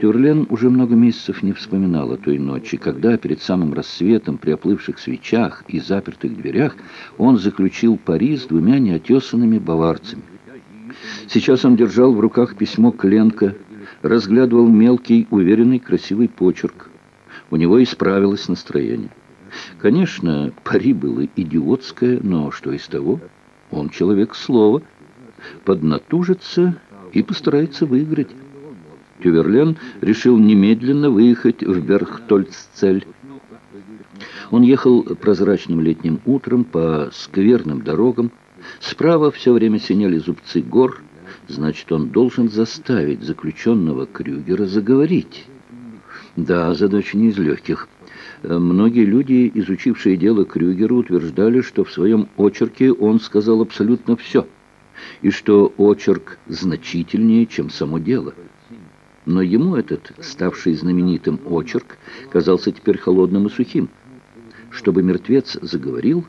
Тюрлен уже много месяцев не вспоминал о той ночи, когда перед самым рассветом при оплывших свечах и запертых дверях он заключил пари с двумя неотесанными баварцами. Сейчас он держал в руках письмо Кленка, разглядывал мелкий, уверенный, красивый почерк. У него исправилось настроение. Конечно, пари было идиотское, но что из того? Он человек слова. Поднатужится и постарается выиграть. Тюверлен решил немедленно выехать в Бергтольццель. Он ехал прозрачным летним утром по скверным дорогам. Справа все время синели зубцы гор. Значит, он должен заставить заключенного Крюгера заговорить. Да, задача не из легких. Многие люди, изучившие дело Крюгера, утверждали, что в своем очерке он сказал абсолютно все, и что очерк значительнее, чем само дело. Но ему этот, ставший знаменитым очерк, казался теперь холодным и сухим. Чтобы мертвец заговорил,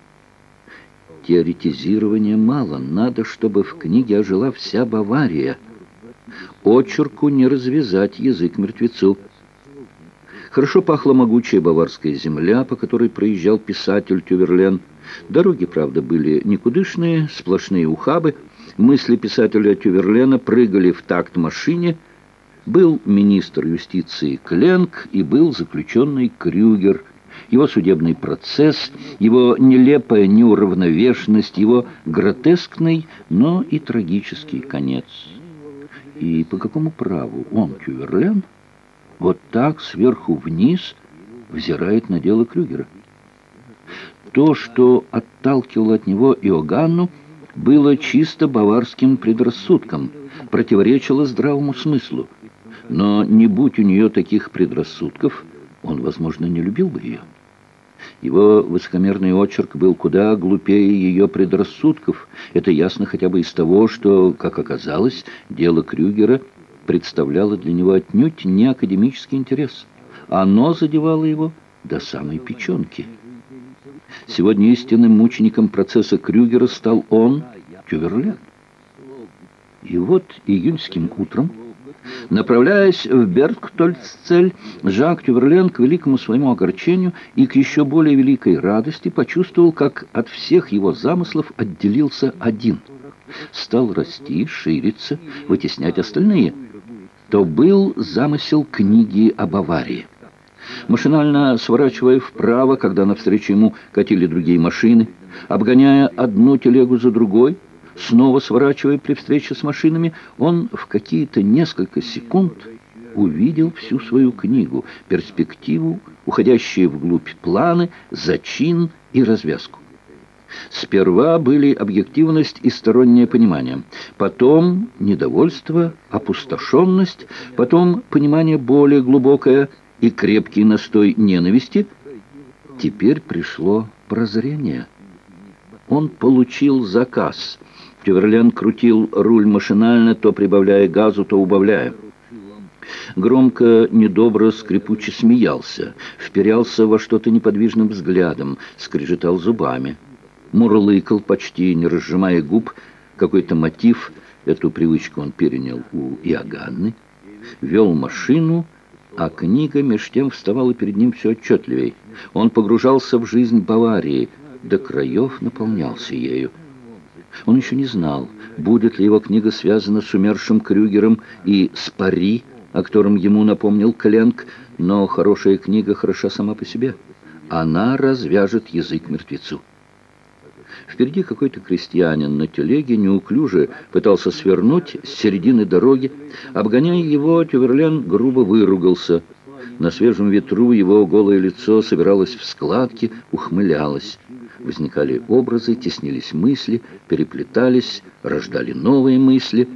теоретизирования мало. Надо, чтобы в книге ожила вся Бавария. Очерку не развязать язык мертвецу. Хорошо пахла могучая баварская земля, по которой проезжал писатель Тюверлен. Дороги, правда, были никудышные, сплошные ухабы. Мысли писателя Тюверлена прыгали в такт машине – был министр юстиции Кленк и был заключенный Крюгер. Его судебный процесс, его нелепая неуравновешенность, его гротескный, но и трагический конец. И по какому праву он, Кюверлен, вот так сверху вниз взирает на дело Крюгера? То, что отталкивало от него Иоганну, было чисто баварским предрассудком, противоречило здравому смыслу. Но не будь у нее таких предрассудков, он, возможно, не любил бы ее. Его высокомерный очерк был куда глупее ее предрассудков. Это ясно хотя бы из того, что, как оказалось, дело Крюгера представляло для него отнюдь не академический интерес. Оно задевало его до самой печенки. Сегодня истинным мучеником процесса Крюгера стал он, Тюверлен. И вот июньским утром Направляясь в Берктольццель, Жак Тюверлен к великому своему огорчению и к еще более великой радости почувствовал, как от всех его замыслов отделился один. Стал расти, шириться, вытеснять остальные. То был замысел книги о Баварии. Машинально сворачивая вправо, когда навстречу ему катили другие машины, обгоняя одну телегу за другой, Снова сворачивая при встрече с машинами, он в какие-то несколько секунд увидел всю свою книгу, перспективу, уходящие вглубь планы, зачин и развязку. Сперва были объективность и стороннее понимание, потом недовольство, опустошенность, потом понимание более глубокое и крепкий настой ненависти. Теперь пришло прозрение. Он получил заказ – Тюверлен крутил руль машинально, то прибавляя газу, то убавляя. Громко, недобро, скрипуче смеялся, вперялся во что-то неподвижным взглядом, скрежетал зубами. Мурлыкал, почти не разжимая губ, какой-то мотив, эту привычку он перенял у Иоганны, вел машину, а книга меж тем вставала перед ним все отчетливей. Он погружался в жизнь Баварии, до краев наполнялся ею. Он еще не знал, будет ли его книга связана с умершим Крюгером и с Пари, о котором ему напомнил Кленк, но хорошая книга хороша сама по себе. Она развяжет язык мертвецу. Впереди какой-то крестьянин на телеге неуклюже пытался свернуть с середины дороги. Обгоняя его, Тюверлен грубо выругался. На свежем ветру его голое лицо собиралось в складки, ухмылялось. Возникали образы, теснились мысли, переплетались, рождали новые мысли.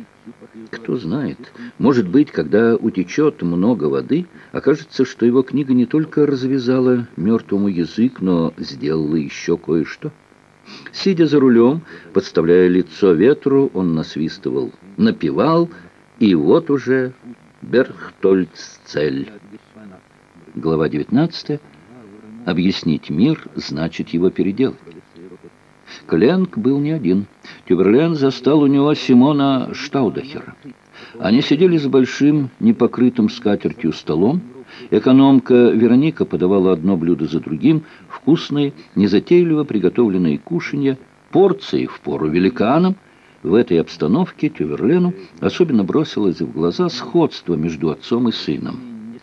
Кто знает, может быть, когда утечет много воды, окажется, что его книга не только развязала мертвому язык, но сделала еще кое-что. Сидя за рулем, подставляя лицо ветру, он насвистывал, напевал, и вот уже Берхтольццель. Глава 19 Объяснить мир значит его переделать. Кленк был не один. Тюберлен застал у него Симона Штаудахера. Они сидели за большим, непокрытым скатертью столом. Экономка Вероника подавала одно блюдо за другим, вкусные, незатейливо приготовленные кушанья, порции в пору великанам. В этой обстановке Тюверлену особенно бросилось в глаза сходство между отцом и сыном.